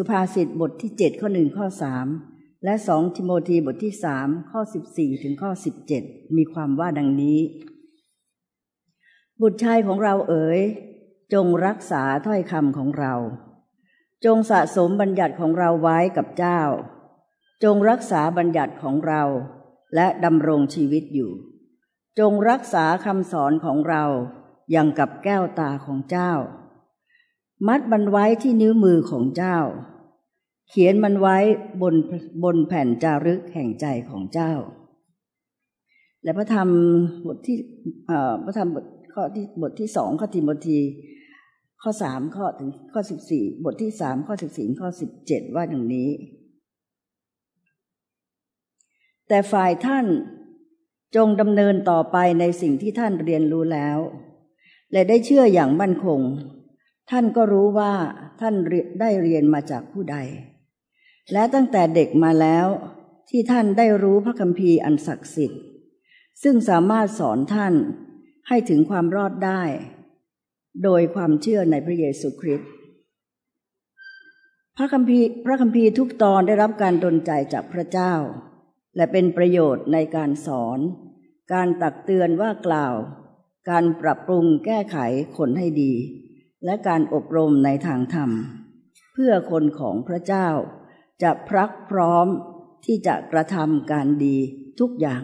สุภาษิตบทที่เจ็ดข้อหนึ่งข้อสามและสองทิโมธีบทที่สามข้อสิบสี่ถึงข้อสิบเจ็ดมีความว่าดังนี้ บุตรชายของเราเอ๋ย จงรักษาถ้อยคำของเรา จงสะสมบัญญัติของเราไว้กับเจ้า จงรักษาบัญญัติของเรา และดำรงชีวิตอยู่ จงรักษาคำสอนของเราอย่างกับแก้วตาของเจ้า มัดมันไว้ที่นิ้วมือของเจ้า เขียนมันไว้บนบนแผ่นจารึกแห่งใจของเจ้า และพระธรรมบทที่พระธรรมบทข้อที่บทที่สองข้อทิโมธีข้อสามข้อถึงข้อสิบสี่บทที่สามข้อสิบสี่ข้อสิบเจ็ดว่าอย่างนี้ แต่ฝ่ายท่านจงดำเนินต่อไปในสิ่งที่ท่านเรียนรู้แล้ว และได้เชื่ออย่างมั่นคง ท่านก็รู้ว่าท่านได้เรียนมาจากผู้ใด และตั้งแต่เด็กมาแล้วที่ท่านได้รู้พระคัมภีร์อันศักดิ์สิทธิ์ ซึ่งสามารถสอนท่านให้ถึงความรอดได้ โดยความเชื่อในพระเยซูคริสต์พระคัมภีร์พระคัมภีร์ทุกตอนได้รับการดลใจจากพระเจ้า และเป็นประโยชน์ในการสอน การตักเตือนว่ากล่าว การปรับปรุงแก้ไขคนให้ดี และการอบรมในทางธรรม เพื่อคนของพระเจ้า จะพรักพร้อมที่จะกระทำการดีทุกอย่าง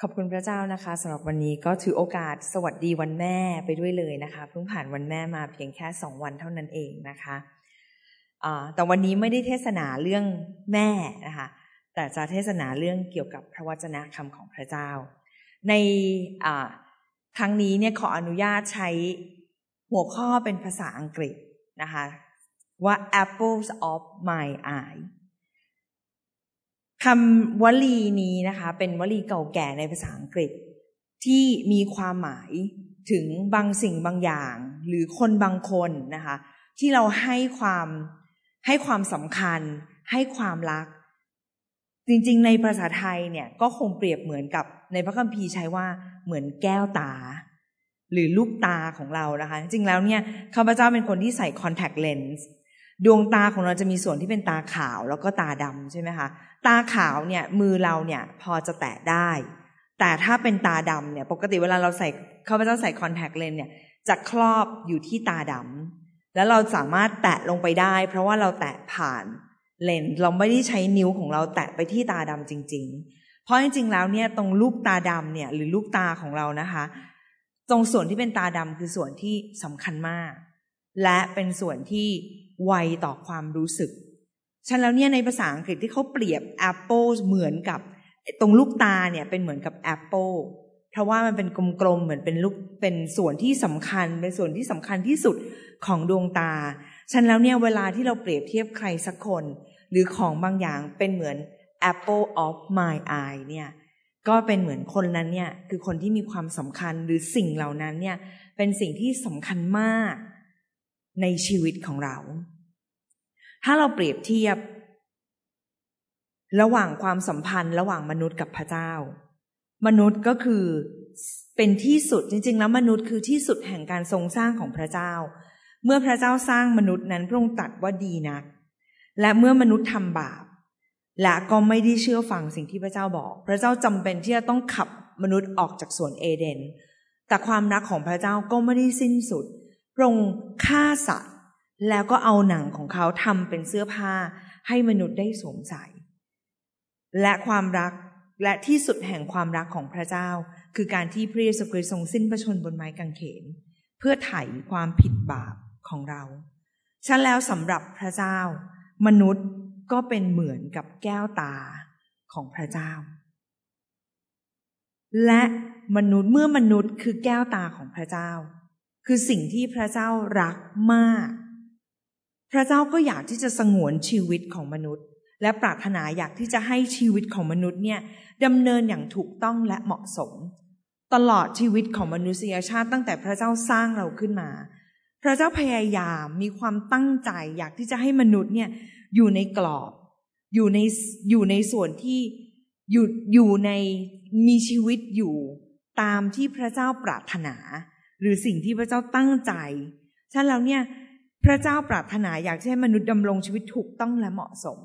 ขอบคุณพระเจ้านะคะสำหรับวันนี้ก็ถือโอกาสสวัสดีวันแม่ไปด้วยเลยนะคะเพิ่งผ่านวันแม่มาเพียงแค่สองวันเท่านั้นเองนะคะแต่วันนี้ไม่ได้เทศนาเรื่องแม่นะคะแต่จะเทศนาเรื่องเกี่ยวกับพระวจนะคำของพระเจ้า ใน ครั้งนี้เนี่ยขออนุญาตใช้หัวข้อเป็นภาษาอังกฤษนะคะว่า apples of my eye คำวลีนี้นะคะ เป็นวลีเก่าแก่ในภาษาอังกฤษ ที่มีความหมายถึงบางสิ่งบางอย่าง หรือคนบางคนนะคะ ที่เราให้ความให้ความสำคัญ ให้ความรัก จริง ๆ ในภาษาไทยเนี่ยก็คงเปรียบเหมือนกับในพระคัมภีร์ใช้ว่าเหมือนแก้วตา หรือลูกตาของเรานะคะ จริงแล้วเนี่ยข้าพเจ้าเป็นคนที่ใส่คอนแทคเลนส์ดวงตาของเราจะมีส่วนที่เป็นตาขาวแล้วก็ตาดำใช่ไหมคะตาขาวเนี่ยมือเราเนี่ยพอจะแตะได้ แต่ถ้าเป็นตาดำเนี่ยปกติเวลาเราใส่ข้าพเจ้าใส่คอนแทคเลนส์เนี่ยจะครอบอยู่ที่ตาดำแล้วเราสามารถแตะลงไปได้ เพราะว่าเราแตะผ่าน เลนส์เราไม่ได้ใช้นิ้วของเราแตะไปที่ตาดำจริง ๆ เพราะจริงๆแล้วเนี่ยตรงลูกตาดำเนี่ยหรือลูกตาของเรานะคะ ตรงส่วนที่เป็นตาดำคือส่วนที่สำคัญมาก และเป็นส่วนที่ไวต่อความรู้สึกฉะนั้นแล้วเนี่ยในภาษาอังกฤษที่เขาเปรียบแอปเปิลเหมือนกับตรงลูกตาเนี่ยเป็นเหมือนกับแอปเปิลเพราะว่ามันเป็นกลมๆเหมือนเป็นลูกเป็นส่วนที่สำคัญเป็นส่วนที่สำคัญที่สุดของดวงตาฉันแล้วเนี่ยเวลาที่เราเปรียบเทียบใครสักคน หรือของบางอย่างเป็นเหมือน apple of my eye เนี่ยก็เป็นเหมือนคนนั้นเนี่ยคือคนที่มีความสำคัญหรือสิ่งเหล่านั้นเนี่ยเป็นสิ่งที่สำคัญมากในชีวิตของเรา ถ้าเราเปรียบเทียบ ระหว่างความสัมพันธ์ ระหว่างมนุษย์กับพระเจ้า มนุษย์ก็คือเป็นที่สุดจริง ๆ แล้วมนุษย์คือที่สุดแห่งการทรงสร้างของพระเจ้า เมื่อพระเจ้าสร้างมนุษย์นั้นพระองค์ตรัสว่าดีนัก และเมื่อมนุษย์ทำบาป และก็ไม่ได้เชื่อฟังสิ่งที่พระเจ้าบอก พระเจ้าจำเป็นที่จะต้องขับมนุษย์ออกจากสวนเอเดน แต่ความรักของพระเจ้าก็ไม่ได้สิ้นสุดพระองค์ฆ่าสัตว์ แล้วก็เอาหนังของเขาทำเป็นเสื้อผ้าให้มนุษย์ได้สวมใส่ และความรักและที่สุดแห่งความรักของพระเจ้า คือการที่พระเยซูคริสต์ทรงสิ้นพระชนบนไม้กางเขน เพื่อไถ่ความผิดบาปของเราฉะนั้นแล้วสำหรับพระเจ้า มนุษย์ก็เป็นเหมือนกับแก้วตาของพระเจ้า และมนุษย์เมื่อมนุษย์คือแก้วตาของพระเจ้า คือสิ่งที่พระเจ้ารักมาก พระเจ้าก็อยากที่จะสงวนชีวิตของมนุษย์ และปรารถนาอยากที่จะให้ชีวิตของมนุษย์เนี่ยดำเนินอย่างถูกต้องและเหมาะสม ตลอดชีวิตของมนุษยชาติตั้งแต่พระเจ้าสร้างเราขึ้นมา พระเจ้าพยายามมีความตั้งใจอยากที่จะให้มนุษย์เนี่ยอยู่ในกรอบ อยู่ในอยู่ในส่วนที่อยู่อยู่ในมีชีวิตอยู่ตามที่พระเจ้าปรารถนา หรือสิ่งที่พระเจ้าตั้งใจฉะนั้นแล้วเนี่ยพระเจ้าปรารถนาอยากให้มนุษย์ดำรงชีวิตถูกต้องและเหมาะสม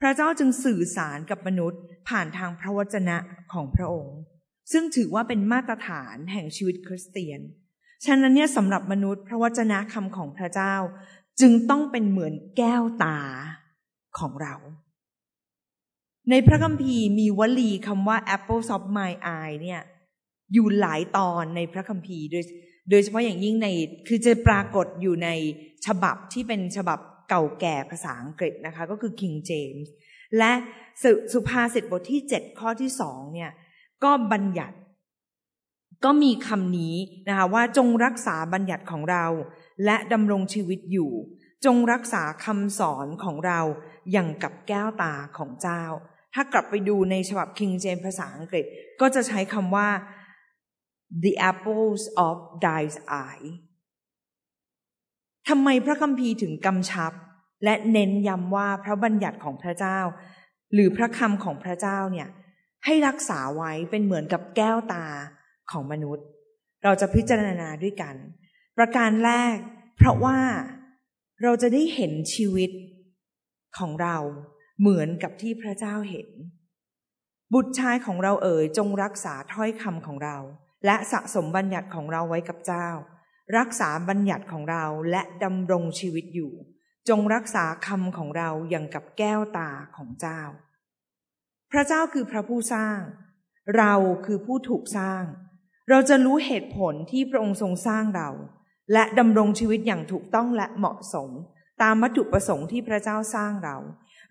พระเจ้าจึงสื่อสารกับมนุษย์ผ่านทางพระวจนะของพระองค์ ซึ่งถือว่าเป็นมาตรฐานแห่งชีวิตคริสเตียน ฉะนั้นเนี่ยสำหรับมนุษย์พระวจนะคำของพระเจ้า จึงต้องเป็นเหมือนแก้วตาของเรา ในพระคัมภีร์มีวลีคำว่า apples of my eye เนี่ยอยู่หลายตอนในพระคัมภีร์โดยโดยเฉพาะอย่างยิ่งในคือจะปรากฏอยู่ในฉบับที่เป็นฉบับเก่าแก่ภาษาอังกฤษนะคะ ก็คือ King James และสสุภาษิตบทที่เจ็ดข้อที่สองเนี่ย ก็บัญญัติ ก็มีคำนี้นะคะว่าจงรักษาบัญญัติของเรา และดำรงชีวิตอยู่ จงรักษาคำสอนของเราอย่างกับแก้วตาของเจ้า ถ้ากลับไปดูในฉบับ King James ภาษาอังกฤษก็จะใช้คำว่า the apples of thy eye ทำไมพระคัมภีร์ถึงกำชับ และเน้นย้ำว่าพระบัญญัติของพระเจ้า หรือพระคำของพระเจ้าเนี่ยให้รักษาไว้เป็นเหมือนกับแก้วตา ของมนุษย์ เราจะพิจารณาด้วยกัน ประการแรก เพราะว่าเราจะได้เห็นชีวิตของเราเหมือนกับที่พระเจ้าเห็น บุตรชายของเราเอ๋ยจงรักษาถ้อยคำของเรา และสะสมบัญญัติของเราไว้กับเจ้า รักษาบัญญัติของเราและดำรงชีวิตอยู่ จงรักษาคำของเราอย่างกับแก้วตาของเจ้า พระเจ้าคือพระผู้สร้าง เราคือผู้ถูกสร้าง เราจะรู้เหตุผลที่พระองค์ทรงสร้างเรา และดำรงชีวิตอย่างถูกต้องและเหมาะสม ตามวัตถุประสงค์ที่พระเจ้าสร้างเรา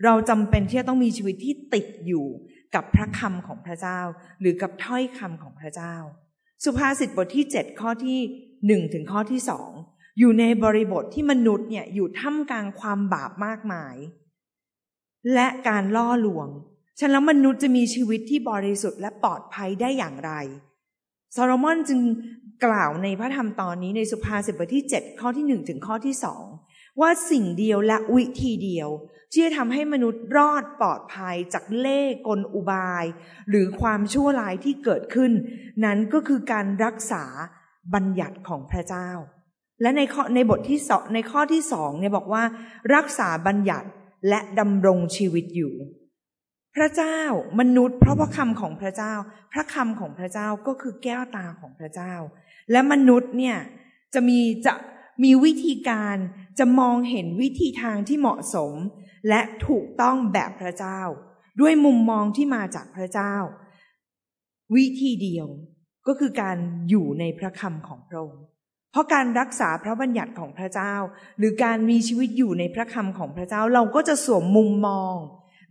เราจำเป็นที่จะต้องมีชีวิตที่ติดอยู่กับพระคำของพระเจ้า หรือกับถ้อยคำของพระเจ้า สุภาษิตบทที่เจ็ดข้อที่หนึ่งถึงข้อที่สองอยู่ในบริบทที่มนุษย์เนี่ยอยู่ท่ามกลางความบาปมากมาย และการล่อลวง ฉะนั้นมนุษย์จะมีชีวิตที่บริสุทธิ์และปลอดภัยได้อย่างไร ซาโลมอนจึงกล่าวในพระธรรมตอนนี้ในสุภาษิตบทที่เจ็ดข้อที่หนึ่งถึงข้อที่สองว่าสิ่งเดียวและวิธีเดียว ที่จะทำให้มนุษย์รอดปลอดภัยจากเล่กลอุบาย หรือความชั่วร้ายที่เกิดขึ้น นั้นก็คือการรักษาบัญญัติของพระเจ้า และในข้อในบทที่สองในข้อที่สองเนี่ยบอกว่า รักษาบัญญัติและดำรงชีวิตอยู่ พระเจ้ามนุษย์ เพราะพระคำของพระเจ้า พระคำของพระเจ้าก็คือแก้วตาของพระเจ้า และมนุษย์เนี่ยจะมีจะมีวิธีการจะมองเห็นวิธีทางที่เหมาะสม และถูกต้องแบบพระเจ้า ด้วยมุมมองที่มาจากพระเจ้า วิธีเดียวก็คือการอยู่ในพระคำของพระองค์เพราะการรักษาพระบัญญัติของพระเจ้า หรือการมีชีวิตอยู่ในพระคำของพระเจ้าเราก็จะสวมมุมมอง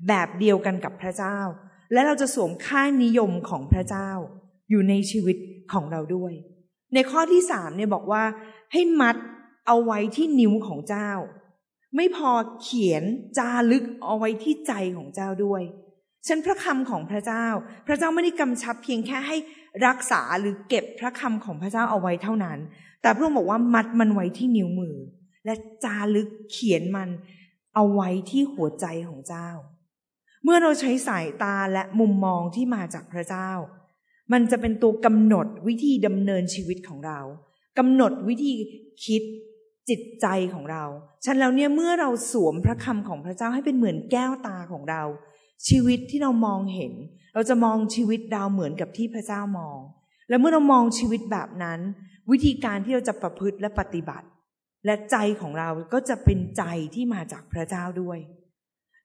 แบบเดียวกันกับพระเจ้า และเราจะสวมค่านิยมของพระเจ้า อยู่ในชีวิตของเราด้วย ในข้อที่สามเนี่ยบอกว่า ให้มัดเอาไว้ที่นิ้วของเจ้า ไม่พอเขียนจารึกเอาไว้ที่ใจของเจ้าด้วยฉันพระคำของพระเจ้า พระเจ้าไม่ได้กำชับเพียงแค่ให้รักษาหรือเก็บพระคำของพระเจ้าเอาไว้เท่านั้น แต่พระองค์บอกว่ามัดมันไว้ที่นิ้วมือ และจารึกเขียนมันเอาไว้ที่หัวใจของเจ้า เมื่อเราใช้สายตาและมุมมองที่มาจากพระเจ้า มันจะเป็นตัวกำหนดวิธีดำเนินชีวิตของเรากำหนดวิธีคิดจิตใจของเรา ฉันแล้วเนี่ยเมื่อเราสวมพระคำของพระเจ้าให้เป็นเหมือนแก้วตาของเรา ชีวิตที่เรามองเห็น เราจะมองชีวิตเราเหมือนกับที่พระเจ้ามอง และเมื่อเรามองชีวิตแบบนั้น วิธีการที่เราจะประพฤติและปฏิบัติ และใจของเราก็จะเป็นใจที่มาจากพระเจ้าด้วย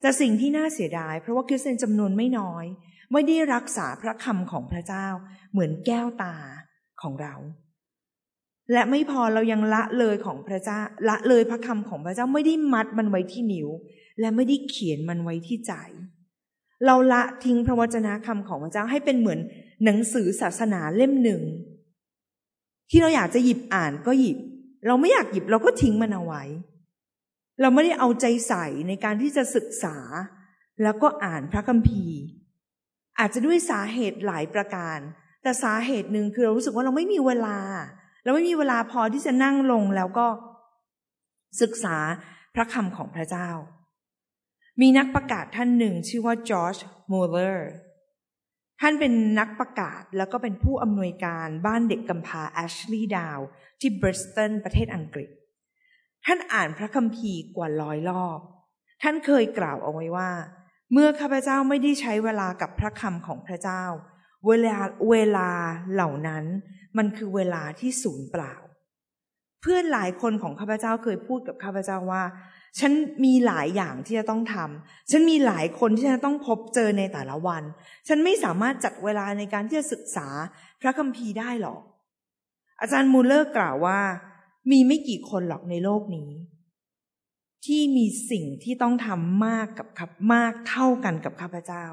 แต่สิ่งที่น่าเสียดาย เพราะว่าคริสเตียนจำนวนไม่น้อย ไม่ได้รักษาพระคำของพระเจ้า เหมือนแก้วตาของเรา และไม่พอเรายังละเลยของพระเจ้า ละเลยพระคำของพระเจ้าไม่ได้มัดมันไว้ที่นิ้ว และไม่ได้เขียนมันไว้ที่ใจ เราละทิ้งพระวจนะคำของพระเจ้าให้เป็นเหมือนหนังสือศาสนาเล่มหนึ่ง ที่เราอยากจะหยิบอ่านก็หยิบ เราไม่อยากหยิบเราก็ทิ้งมันเอาไว้ เราไม่ได้เอาใจใส่ในการที่จะศึกษา แล้วก็อ่านพระคัมภีร์ อาจจะด้วยสาเหตุหลายประการ แต่สาเหตุหนึ่งคือเรารู้สึกว่าเราไม่มีเวลา เราไม่มีเวลาพอที่จะนั่งลงแล้วก็ศึกษาพระคำของพระเจ้า มีนักประกาศท่านหนึ่งชื่อว่าจอร์จมูเลอร์ ท่านเป็นนักประกาศแล้วก็เป็นผู้อำนวยการบ้านเด็กกำพร้าแอชลีย์ดาวที่บริสตันประเทศอังกฤษ ท่านอ่านพระคัมภีร์กว่าร้อยรอบ ท่านเคยกล่าวเอาไว้ว่า เมื่อข้าพเจ้าไม่ได้ใช้เวลากับพระคำของพระเจ้า เวลาเวลาเหล่านั้น มันคือเวลาที่สูญเปล่า เพื่อนหลายคนของข้าพเจ้าเคยพูดกับข้าพเจ้าว่า ฉันมีหลายอย่างที่จะต้องทำฉันมีหลายคนที่จะต้องพบเจอในแต่ละวัน ฉันไม่สามารถจัดเวลาในการที่จะศึกษาพระคัมภีร์ได้หรอก อาจารย์มูลเลอร์กล่าวว่า มีไม่กี่คนหรอกในโลกนี้ ที่มีสิ่งที่ต้องทำมากกับขับมากเท่ากันกับข้าพเจ้า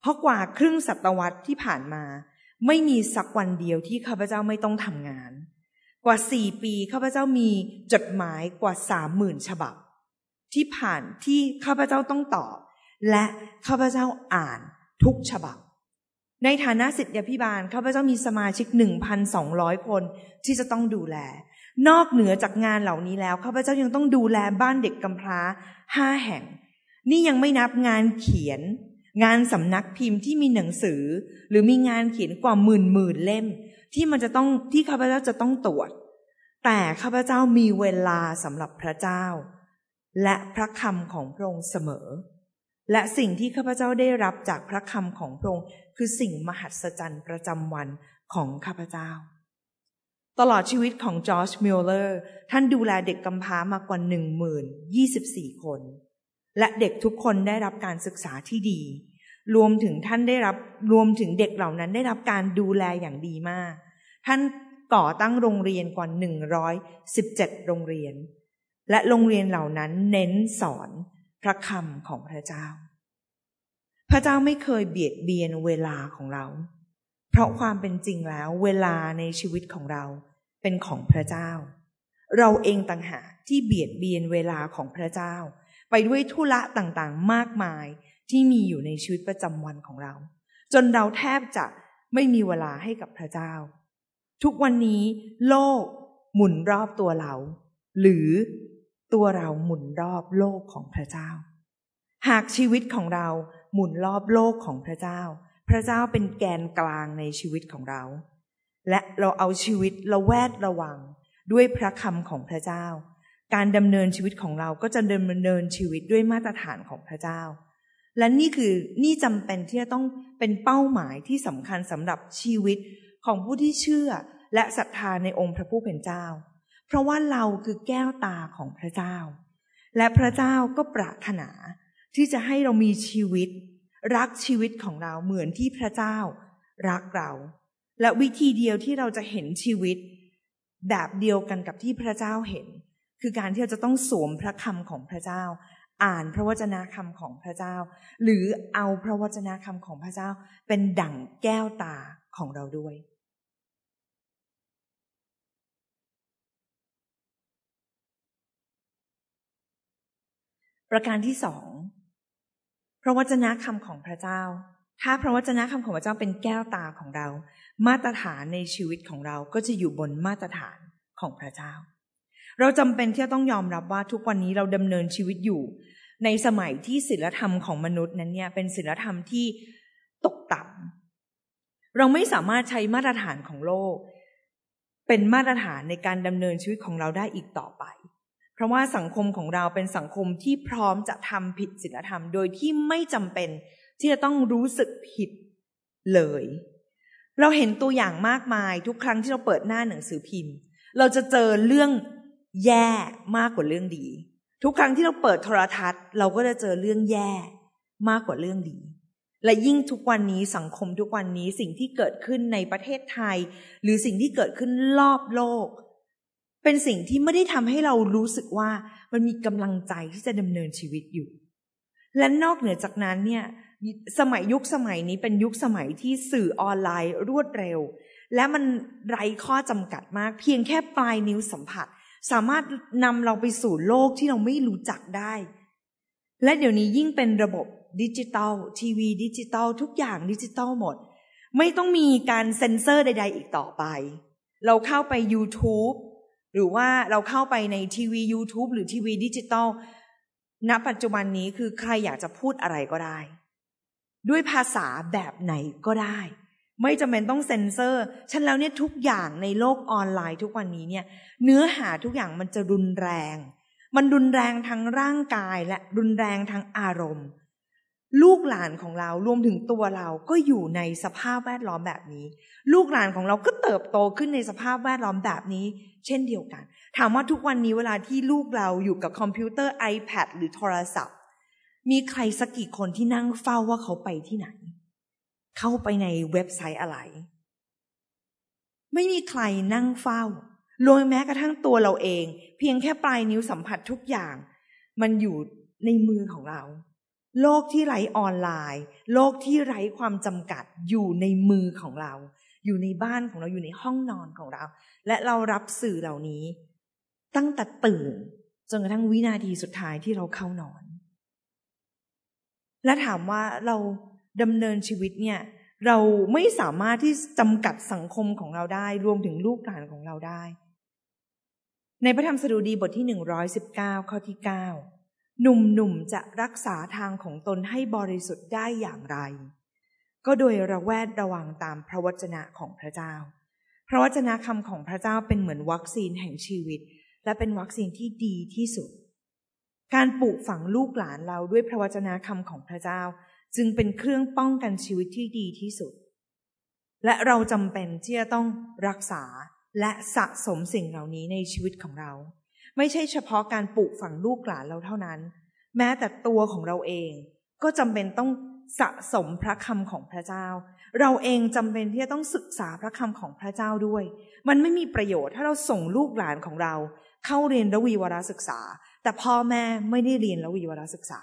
เพราะกว่าครึ่งศตวรรษที่ผ่านมา ไม่มีสักวันเดียวที่ข้าพเจ้าไม่ต้องทำงาน กว่าสี่ปีข้าพเจ้ามีจดหมายกว่าสามหมื่นฉบับ ที่ผ่านที่ข้าพเจ้าต้องตอบ และข้าพเจ้าอ่านทุกฉบับในฐานะสิทธิพิบาลข้าพเจ้ามีสมาชิกหนึ่งพันสองร้อยคนที่จะต้องดูแล นอกเหนือจากงานเหล่านี้แล้วข้าพเจ้ายังต้องดูแลบ้านเด็กกำพร้าห้าแห่ง นี่ยังไม่นับงานเขียน งานสำนักพิมพ์ที่มีหนังสือ หรือมีงานเขียนกว่าหมื่นหมื่นเล่ม ที่มันจะต้องที่ข้าพเจ้าจะต้องตรวจ แต่ข้าพเจ้ามีเวลาสำหรับพระเจ้า และพระคำของพระองค์เสมอ และสิ่งที่ข้าพเจ้าได้รับจากพระคำของพระองค์คือสิ่งมหัศจรรย์ประจำวันของข้าพเจ้า ตลอดชีวิตของจอร์จมิลเลอร์ท่านดูแลเด็กกำพร้ามากกว่าหนึ่งหมื่นยี่สิบสี่คน และเด็กทุกคนได้รับการศึกษาที่ดี รวมถึงท่านได้รับรวมถึงเด็กเหล่านั้นได้รับการดูแลอย่างดีมาก ท่านก่อตั้งโรงเรียนกว่าหนึ่งร้อยสิบเจ็ดโรงเรียน และโรงเรียนเหล่านั้นเน้นสอนพระคำของพระเจ้า พระเจ้าไม่เคยเบียดเบียนเวลาของเรา เพราะความเป็นจริงแล้วเวลาในชีวิตของเราเป็นของพระเจ้า เราเองต่างหากที่เบียดเบียนเวลาของพระเจ้า ไปด้วยธุระต่างๆ มากมายที่มีอยู่ในชีวิตประจำวันของเรา จนเราแทบจะไม่มีเวลาให้กับพระเจ้า ทุกวันนี้โลกหมุนรอบตัวเรา หรือตัวเราหมุนรอบโลกของพระเจ้า หากชีวิตของเราหมุนรอบโลกของพระเจ้า พระเจ้าเป็นแกนกลางในชีวิตของเรา และเราเอาชีวิตเราแวดระวังด้วยพระคำของพระเจ้า การดำเนินชีวิตของเราก็จะดำเนินชีวิตด้วยมาตรฐานของพระเจ้า และนี่คือนี่จำเป็นที่จะต้องเป็นเป้าหมายที่สำคัญสำหรับชีวิตของผู้ที่เชื่อและศรัทธาในองค์พระผู้เป็นเจ้า เพราะว่าเราคือแก้วตาของพระเจ้า และพระเจ้าก็ปรารถนาที่จะให้เรามีชีวิต รักชีวิตของเราเหมือนที่พระเจ้ารักเรา และวิธีเดียวที่เราจะเห็นชีวิต แบบเดียวกันกับที่พระเจ้าเห็น คือการที่เราจะต้องสวมพระคำของพระเจ้า อ่านพระวจนะคำของพระเจ้า หรือเอาพระวจนะคำของพระเจ้า เป็นดั่งแก้วตาของเราด้วยประการที่สอง ระวจนะคำของพระเจ้า ถ้าพระวจนะคำของพระเจ้าเป็นแก้วตาของเรา มาตรฐานในชีวิตของเราก็จะอยู่บนมาตรฐานของพระเจ้า เราจำเป็นที่จะต้องยอมรับว่าทุกวันนี้เราดำเนินชีวิตอยู่ ในสมัยที่ศีลธรรมของมนุษย์นั้นเนี่ยเป็นศีลธรรมที่ตกต่ำเราไม่สามารถใช้มาตรฐานของโลก เป็นมาตรฐานในการดำเนินชีวิตของเราได้อีกต่อไป เพราะว่าสังคมของเราเป็นสังคมที่พร้อมจะทำผิดศีลธรรม โดยที่ไม่จำเป็นที่จะต้องรู้สึกผิดเลย เราเห็นตัวอย่างมากมายทุกครั้งที่เราเปิดหน้าหนังสือพิมพ์ เราจะเจอเรื่องแย่มากกว่าเรื่องดี ทุกครั้งที่เราเปิดโทรทัศน์ เราก็จะเจอเรื่องแย่มากกว่าเรื่องดี และยิ่งทุกวันนี้สังคมทุกวันนี้สิ่งที่เกิดขึ้นในประเทศไทย หรือสิ่งที่เกิดขึ้นรอบโลก เป็นสิ่งที่ไม่ได้ทำให้เรารู้สึกว่ามันมีกำลังใจที่จะดำเนินชีวิตอยู่ และนอกเหนือจากนั้นเนี่ยสมัยยุคสมัยนี้เป็นยุคสมัยที่สื่อออนไลน์รวดเร็ว และมันไร้ข้อจำกัดมาก เพียงแค่ปลายนิ้วสัมผัส สามารถนำเราไปสู่โลกที่เราไม่รู้จักได้ และเดี๋ยวนี้ยิ่งเป็นระบบดิจิตอลทีวีดิจิตอลทุกอย่างดิจิตอลหมด ไม่ต้องมีการเซ็นเซอร์ใด ๆ อีกต่อไป เราเข้าไป YouTube หรือว่าเราเข้าไปในทีวี YouTube หรือทีวีดิจิตอลณปัจจุบันนี้คือใครอยากจะพูดอะไรก็ได้ ด้วยภาษาแบบไหนก็ได้ ไม่จำเป็นต้องเซ็นเซอร์ฉะนั้นแล้วเนี่ยทุกอย่างในโลกออนไลน์ทุกวันนี้เนี่ย เนื้อหาทุกอย่างมันจะรุนแรง มันรุนแรงทั้งร่างกายและรุนแรงทั้งอารมณ์ ลูกหลานของเรารวมถึงตัวเราก็อยู่ในสภาพแวดล้อมแบบนี้ ลูกหลานของเราก็เติบโตขึ้นในสภาพแวดล้อมแบบนี้ เช่นเดียวกัน ถามว่าทุกวันนี้เวลาที่ลูกเราอยู่กับคอมพิวเตอร์ iPad หรือโทรศัพท์ มีใครสักกี่คนที่นั่งเฝ้าว่าเขาไปที่ไหน เข้าไปในเว็บไซต์อะไร ไม่มีใครนั่งเฝ้ารวมแม้กระทั่งตัวเราเอง เพียงแค่ปลายนิ้วสัมผัสทุกอย่าง มันอยู่ในมือของเรา โลกที่ไร้ออนไลน์ โลกที่ไร้ความจำกัดอยู่ในมือของเรา อยู่ในบ้านของเราอยู่ในห้องนอนของเรา และเรารับสื่อเหล่านี้ ตั้งแต่ตื่นจนกระทั่งวินาทีสุดท้ายที่เราเข้านอน และถามว่าเราดำเนินชีวิตเนี่ย เราไม่สามารถที่จำกัดสังคมของเราได้ รวมถึงลูกหลานของเราได้ ในพระธรรมสดุดีบทที่หนึ่งร้อยสิบเก้าข้อที่เก้า หนุ่มๆจะรักษาทางของตนให้บริสุทธิ์ได้อย่างไร ก็โดยระแวดระวังตามพระวจนะของพระเจ้า พระวจนะคำของพระเจ้าเป็นเหมือนวัคซีนแห่งชีวิต และเป็นวัคซีนที่ดีที่สุด การปลูกฝังลูกหลานเราด้วยพระวจนะคำของพระเจ้า จึงเป็นเครื่องป้องกันชีวิตที่ดีที่สุด และเราจำเป็นที่จะต้องรักษาและสะสมสิ่งเหล่านี้ในชีวิตของเรา ไม่ใช่เฉพาะการปลูกฝังลูกหลานเราเท่านั้น แม้แต่ตัวของเราเอง ก็จำเป็นต้องสะสมพระคำของพระเจ้า เราเองจำเป็นที่จะต้องศึกษาพระคำของพระเจ้าด้วย มันไม่มีประโยชน์ถ้าเราส่งลูกหลานของเรา เข้าเรียนระวีวรศึกษา แต่พ่อแม่ไม่ได้เรียนระวีวรศึกษา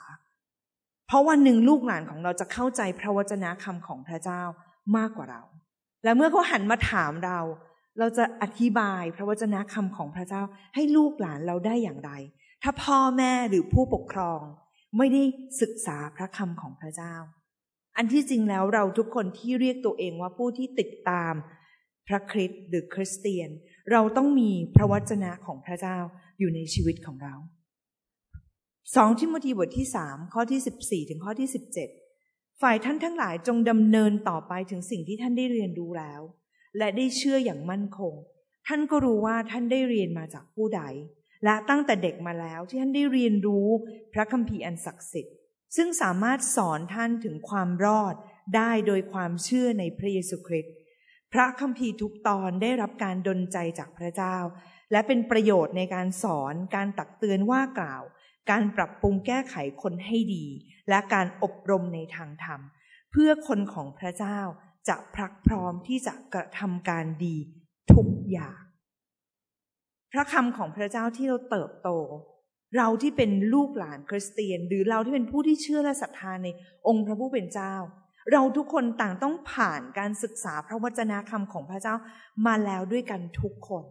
เพราะวันหนึ่งลูกหลานของเราจะเข้าใจพระวจนะคำของพระเจ้ามากกว่าเรา และเมื่อเขาหันมาถามเรา เราจะอธิบายพระวจนะคำของพระเจ้าให้ลูกหลานเราได้อย่างไร ถ้าพ่อแม่หรือผู้ปกครอง ไม่ได้ศึกษาพระคำของพระเจ้า อันที่จริงแล้วเราทุกคนที่เรียกตัวเองว่าผู้ที่ติดตามพระคริสต์หรือคริสเตียน เราต้องมีพระวจนะของพระเจ้าอยู่ในชีวิตของเราสองทิโมธีบทที่สามข้อที่สิบสี่ถึงข้อที่สิบเจ็ดฝ่ายท่านทั้งหลายจงดำเนินต่อไปถึงสิ่งที่ท่านได้เรียนรู้แล้ว และได้เชื่ออย่างมั่นคง ท่านก็รู้ว่าท่านได้เรียนมาจากผู้ใด และตั้งแต่เด็กมาแล้วที่ท่านได้เรียนรู้พระคัมภีร์อันศักดิ์สิทธิ์ ซึ่งสามารถสอนท่านถึงความรอดได้โดยความเชื่อในพระเยซูคริสต์พระคัมภีร์ทุกตอนได้รับการดลใจจากพระเจ้า และเป็นประโยชน์ในการสอน การตักเตือนว่ากล่าว การปรับปรุงแก้ไขคนให้ดี และการอบรมในทางธรรม เพื่อคนของพระเจ้า จะพรักพร้อมที่จะกระทำการดีทุกอย่าง พระคำของพระเจ้าที่เราเติบโต เราที่เป็นลูกหลานคริสเตียน หรือเราที่เป็นผู้ที่เชื่อและศรัทธาในองค์พระผู้เป็นเจ้า เราทุกคนต่างต้องผ่านการศึกษาพระวจนะคำของพระเจ้ามาแล้วด้วยกันทุกคน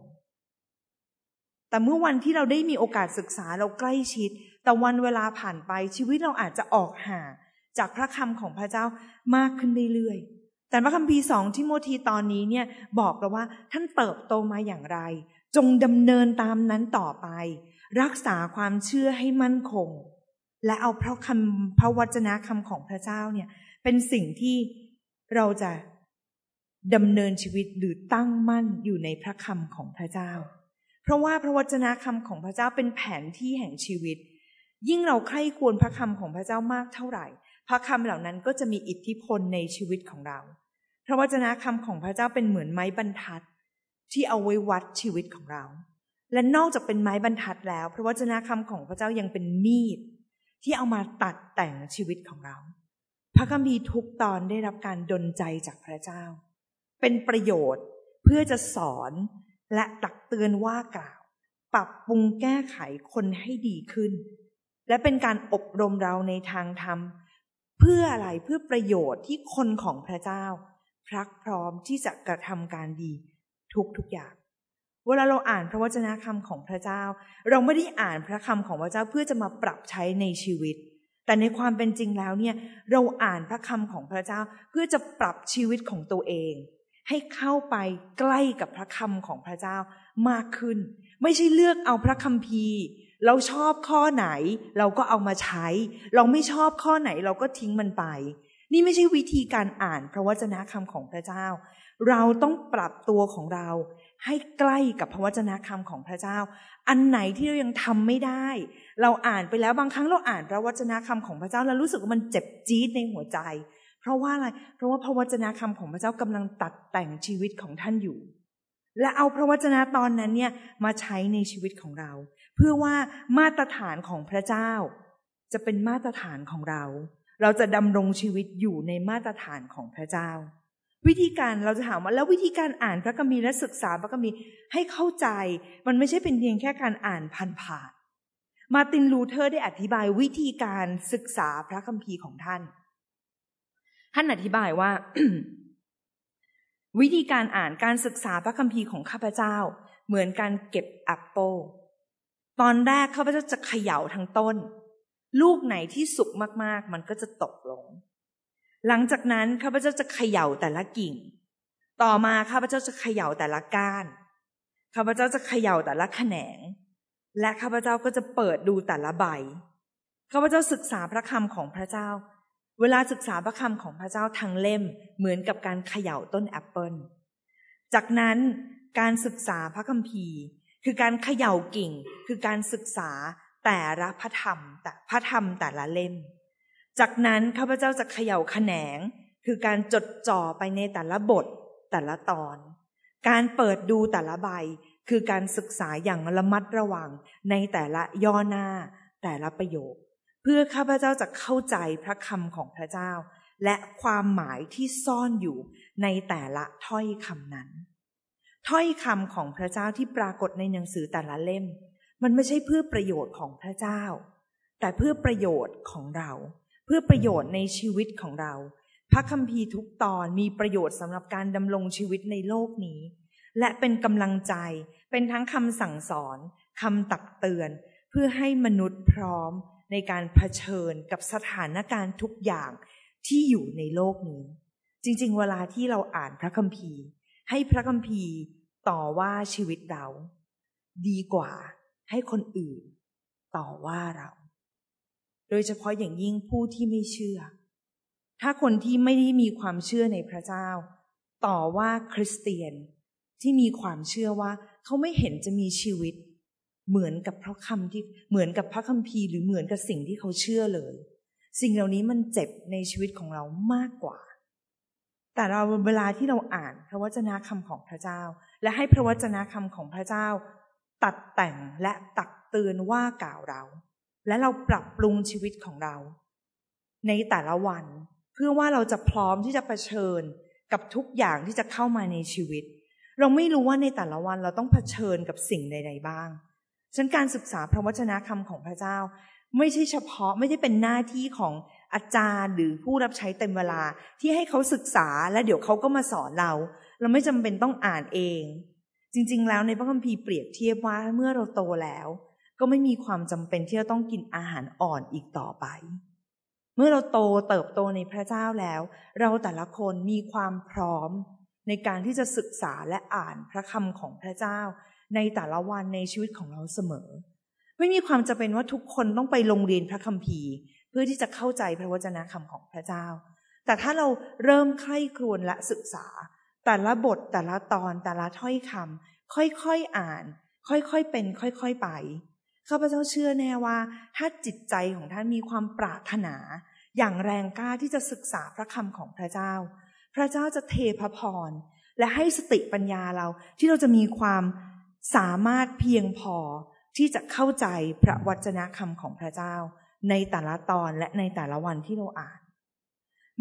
แต่เมื่อวันที่เราได้มีโอกาสศึกษาเราใกล้ชิด แต่วันเวลาผ่านไปชีวิตเราอาจจะออกห่างจากพระคำของพระเจ้ามากขึ้นเรื่อยๆ แต่พระคัมภีร์สองทิโมธีตอนนี้เนี่ยบอกเราว่าท่านเติบโตมาอย่างไร จงดำเนินตามนั้นต่อไป รักษาความเชื่อให้มั่นคง และเอาพระคำพระวจนะคำของพระเจ้าเนี่ยเป็นสิ่งที่เราจะดำเนินชีวิตหรือตั้งมั่นอยู่ในพระคำของพระเจ้า เพราะว่าพระวจนะคำของพระเจ้าเป็นแผนที่แห่งชีวิต ยิ่งเราใคร่ควรพระคำของพระเจ้ามากเท่าไหร่ พระคำเหล่านั้นก็จะมีอิทธิพลในชีวิตของเรา พระวจนะคำของพระเจ้าเป็นเหมือนไม้บรรทัด ที่เอาไว้วัดชีวิตของเรา และนอกจากเป็นไม้บรรทัดแล้ว พระวจนะคำของพระเจ้ายังเป็นมีด ที่เอามาตัดแต่งชีวิตของเรา พระคัมภีร์ทุกตอนได้รับการดลใจจากพระเจ้า เป็นประโยชน์เพื่อจะสอนและตักเตือนว่ากล่าว ปรับปรุงแก้ไขคนให้ดีขึ้น และเป็นการอบรมเราในทางธรรม เพื่ออะไรเพื่อประโยชน์ที่คนของพระเจ้า รักพร้อมที่จะกระทำการดีทุกทุกอย่าง เวลาเราอ่านพระวจนะคำของพระเจ้า เราไม่ได้อ่านพระคำของพระเจ้าเพื่อจะมาปรับใช้ในชีวิต แต่ในความเป็นจริงแล้วเนี่ยเราอ่านพระคำของพระเจ้าเพื่อจะปรับชีวิตของตัวเอง ให้เข้าไปใกล้กับพระคำของพระเจ้ามากขึ้น ไม่ใช่เลือกเอาพระคัมภีร์เราชอบข้อไหน เราก็เอามาใช้ เราไม่ชอบข้อไหนเราก็ทิ้งมันไป นี่ไม่ใช่วิธีการอ่านพระวจนะคำของพระเจ้า เราต้องปรับตัวของเรา ให้ใกล้กับพระวจนะคำของพระเจ้า อันไหนที่เรายังทำไม่ได้ เราอ่านไปแล้วบางครั้งเราอ่านพระวจนะคำของพระเจ้า แล้วรู้สึกว่ามันเจ็บจี๊ดในหัวใจ เพราะว่าอะไร เพราะว่าพระวจนะคำของพระเจ้ากำลังตัดแต่งชีวิตของท่านอยู่ และเอาพระวจนะตอนนั้นเนี่ยมาใช้ในชีวิตของเรา เพื่อว่ามาตรฐานของพระเจ้า จะเป็นมาตรฐานของเรา เราจะดำรงชีวิตอยู่ในมาตรฐานของพระเจ้า วิธีการเราจะถามว่าแล้ววิธีการอ่านพระคัมภีร์และศึกษาพระคัมภีร์ให้เข้าใจ มันไม่ใช่เป็นเพียงแค่การอ่านผ่านผ่านมาร์ตินลูเธอร์ได้อธิบายวิธีการศึกษาพระคัมภีร์ของท่าน ท่านอธิบายว่า วิธีการอ่านการศึกษาพระคัมภีร์ของข้าพเจ้า เหมือนการเก็บแอปเปิลตอนแรกข้าพเจ้าจะเขย่าทั้งต้น ลูกไหนที่สุกมากๆ มันก็จะตกลง หลังจากนั้นข้าพเจ้าจะเขย่าแต่ละกิ่ง ต่อมาข้าพเจ้าจะเขย่าแต่ละก้าน ข้าพเจ้าจะเขย่าแต่ละแขนง และข้าพเจ้าก็จะเปิดดูแต่ละใบ ข้าพเจ้าศึกษาพระคำของพระเจ้า เวลาศึกษาพระคำของพระเจ้าทางเล่มเหมือนกับการเขย่าต้นแอปเปิล จากนั้นการศึกษาพระคัมภีร์ คือการเขย่ากิ่ง คือการศึกษา แต่ละพระธรรมแต่พระธรรมแต่ละเล่ม จากนั้นข้าพเจ้าจะเขย่าแขนง คือการจดจ่อไปในแต่ละบทแต่ละตอน การเปิดดูแต่ละใบคือการศึกษาอย่างระมัดระวังในแต่ละย่อหน้า แต่ละประโยค เพื่อข้าพเจ้าจะเข้าใจพระคำของพระเจ้า และความหมายที่ซ่อนอยู่ในแต่ละถ้อยคำนั้น ถ้อยคำของพระเจ้าที่ปรากฏในหนังสือแต่ละเล่ม มันไม่ใช่เพื่อประโยชน์ของพระเจ้า แต่เพื่อประโยชน์ของเรา เพื่อประโยชน์ในชีวิตของเรา พระคัมภีร์ทุกตอนมีประโยชน์สำหรับการดำรงชีวิตในโลกนี้ และเป็นกำลังใจเป็นทั้งคำสั่งสอนคำตักเตือน เพื่อให้มนุษย์พร้อมในการเผชิญกับสถานการณ์ทุกอย่างที่อยู่ในโลกนี้ จริง ๆ เวลาที่เราอ่านพระคัมภีร์ ให้พระคัมภีร์ต่อว่าชีวิตเรา ดีกว่า ให้คนอื่นต่อว่าเรา โดยเฉพาะอย่างยิ่งผู้ที่ไม่เชื่อ ถ้าคนที่ไม่ได้มีความเชื่อในพระเจ้า ต่อว่าคริสเตียนที่มีความเชื่อว่า เขาไม่เห็นจะมีชีวิต เหมือนกับพระคำที่เหมือนกับพระคัมภีร์หรือเหมือนกับสิ่งที่เขาเชื่อเลย สิ่งเหล่านี้มันเจ็บในชีวิตของเรามากกว่าแต่เราเวลาที่เราอ่านพระวจนะคำของพระเจ้า และให้พระวจนะคำของพระเจ้า ตัดแต่งและตักเตือนว่ากล่าวเรา และเราปรับปรุงชีวิตของเรา ในแต่ละวันเพื่อว่าเราจะพร้อมที่จะะเผชิญกับทุกอย่างที่จะเข้ามาในชีวิต เราไม่รู้ว่าในแต่ละวันเราต้องเผชิญกับสิ่งใด ๆ บ้างฉะนั้นการศึกษาพระวจนะคำของพระเจ้า ไม่ใช่เฉพาะไม่ได้เป็นหน้าที่ของอาจารย์หรือผู้รับใช้เต็มเวลาที่ให้เขาศึกษาและเดี๋ยวเขาก็มาสอนเรา เราไม่จำเป็นต้องอ่านเอง จริง ๆ แล้วในพระคัมภีร์เปรียบเทียบว่าเมื่อเราโตแล้ว ก็ไม่มีความจำเป็นที่จะต้องกินอาหารอ่อนอีกต่อไป เมื่อเราโตเติบโตในพระเจ้าแล้ว เราแต่ละคนมีความพร้อมในการที่จะศึกษาและอ่านพระคำของพระเจ้า ในแต่ละวันในชีวิตของเราเสมอ ไม่มีความจำเป็นว่าทุกคนต้องไปโรงเรียนพระคัมภีร์ เพื่อที่จะเข้าใจพระวจนะคำของพระเจ้า แต่ถ้าเราเริ่มใคร่ครวญและศึกษา แต่ละบทแต่ละตอนแต่ละถ้อยคำค่อยๆอ่าน ค่อยๆเป็น ค่อยๆไปข้าพเจ้าเชื่อแน่ว่า ถ้าจิตใจของท่านมีความปรารถนา อย่างแรงกล้าที่จะศึกษาพระคำของพระเจ้า พระเจ้าจะเทพระพร และให้สติปัญญาเราที่เราจะมีความสามารถเพียงพอที่จะเข้าใจพระวจนะคำของพระเจ้า ในแต่ละตอนและในแต่ละวันที่เราอ่าน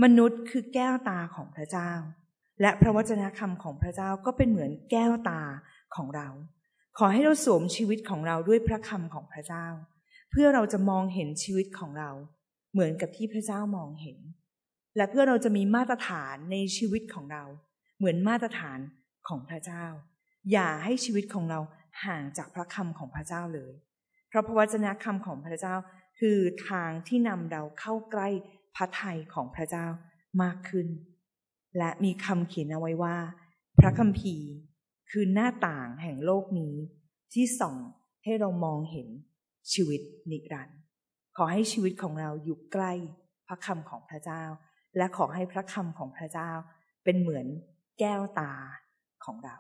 มนุษย์คือแก้วตาของพระเจ้า และพระวจนะคำของพระเจ้าก็เป็นเหมือนแก้วตาของเรา ขอให้เราสวมชีวิตของเราด้วยพระคำของพระเจ้า เพื่อเราจะมองเห็นชีวิตของเรา เหมือนกับที่พระเจ้ามองเห็น และเพื่อเราจะมีมาตรฐานในชีวิตของเรา เหมือนมาตรฐานของพระเจ้า อย่าให้ชีวิตของเราห่างจากพระคำของพระเจ้าเลย เพราะพระวจนะคำของพระเจ้าคือทางที่นำเราเข้าใกล้พระทัยของพระเจ้ามากขึ้น และมีคำเขียนเอาไว้ว่า พระคัมภีร์คือหน้าต่างแห่งโลกนี้ ที่ส่องให้เรามองเห็นชีวิตนิรันดร์ขอให้ชีวิตของเราอยู่ใกล้พระคำของพระเจ้า และขอให้พระคำของพระเจ้าเป็นเหมือนแก้วตาของเรา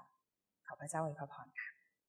ขอพระเจ้าอวยพรค่ะ